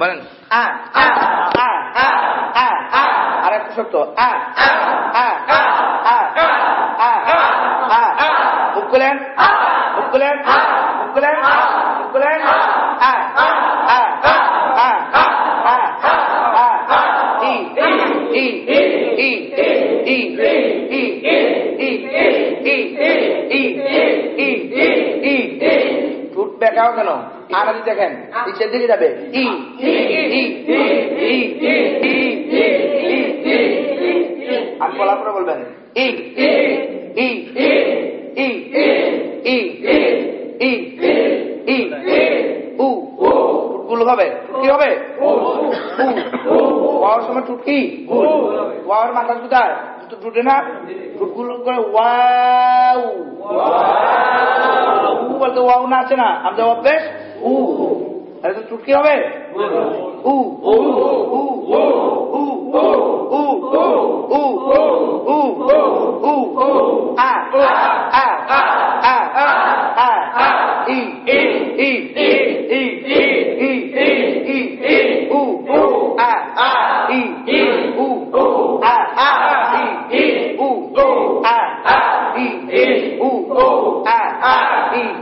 বলেন আ আ আ আ আ আ আর একটু শক্ত আ আ আ আ আ আ আ মুখ খুলেন মুখ খুলেন মুখ খুলেন মুখ খুলেন আ আ আ আ আ আ ই ই ই ই ই ই ই ই ই বেঁকাও কেন আনাদি দেখেন নিচের দিকে যাবে ই আর বলার পরে বলবেন ই ই ই ই ই ই উ হবে কি হবে ওয়ার সময় টুটকি ওয়ার মাথা কোথায় টুটে না টুটগুলো করে ওয়াও উ বলতে ওয়াও না আছে না আমাদের অভ্যেস উ আরে তো টুটকি হবে উ উ উ উ উ উ উ উ উ আ আ আ আ আ ই ই ই ই ই ই ই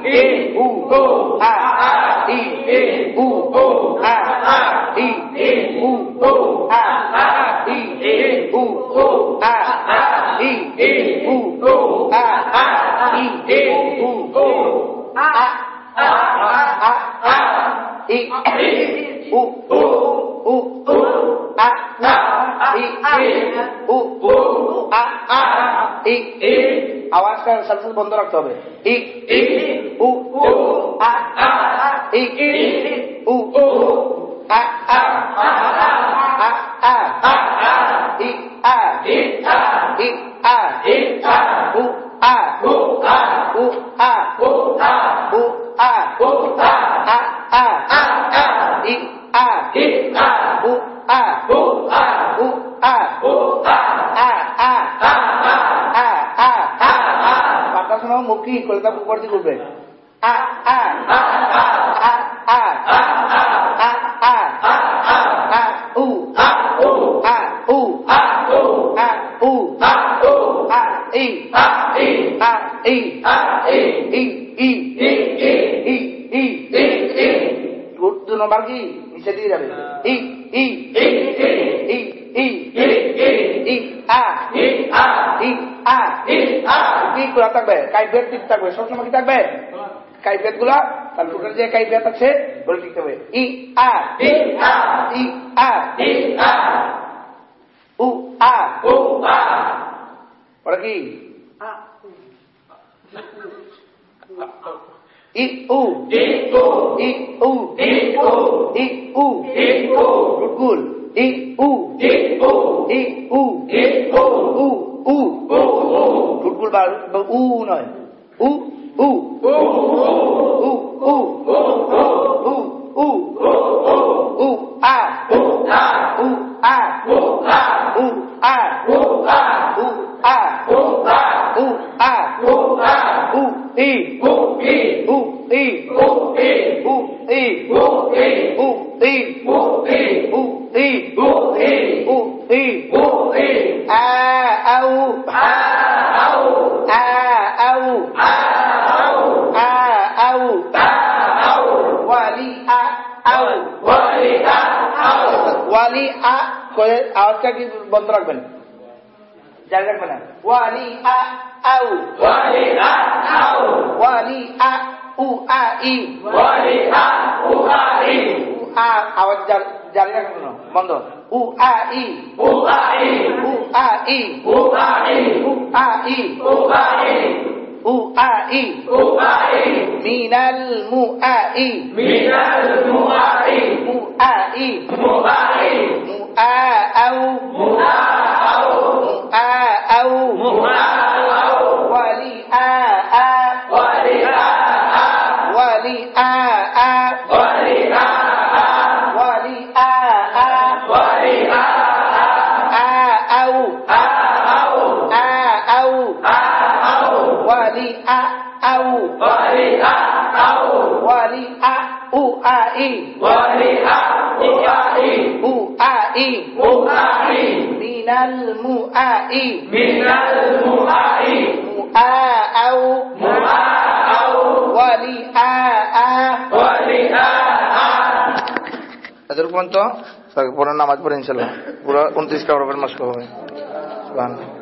E U O A A T E U O A A T E U O A A T E U O A A T E U O A A T E U O A A A A A T E U O U O A A T E U O A A ই আওয়াজটা সাথে সাথে বন্ধ রাখতে হবে ই উ আ ই উ আ আ আ আ ই আ ই আ উ আ উ আ উ আ উ আ আ আ ই আ উ আ উ আ আ বার্তা শোনাও মুখ কি কলকাতা উপর দিকে উঠবে আ আ আ আ আ আ আ উ আ উ আ উ আ উ আ ই আ ই ই ই ই ই দু নম্বর কি নিচে দিয়ে যাবে ই ই ই ই ই আ ই আ কি খোলা থাকবে কাইফিয়ত ঠিক থাকবে সবসময় কি থাকবে কাইফিয়তগুলা তার টোটাল যে কাইফিয়ত আছে বলে ঠিক থাকবে ই আ ই আ উ আ ওরা কি ই উ ই উ ই উ রুটগুল ই উ ই উ উ উ রুটগুল বা উ নয় উ উ উ উ উ উ উ আ উ আ উ আ উ আ উ আ উ আ উ ই উ ই উ ই উ ই উ ই উ ই উ ই আ ওয়ালি আ করে আওয়াজটা কি বন্ধ রাখবেন জারি রাখবেন না ওয়ালি আ আউ ওয়ালি আ উ আ ই উ আ আওয়াজ জারি- জারি রাখবেন না বন্ধ উ আ ই উ আ ই উ আ ই উ আ ই মিনাল মু আ ই মু আ ই mu'ai. Mu'ai. Mu'a'au mu'a'au mu'a'au mu'a'au wali'a'a. Wali'a'a. Wali'a'a. Wali'a'a. Wali'a'a. Wali'a'a. A'au. A'au. A'au. A'au. Wali'a'au. Wali'a'au wali'a'a. U A I. وَرِئَاءُ أُعَائِي أُعَائِي أُعَائِي من المؤائي من المؤائي مؤاء مؤاء ولئاء ولئاء ¿Hacer cuánto? O sea, que ponen nada más por encima. Pura un disco a volver más joven. Bueno.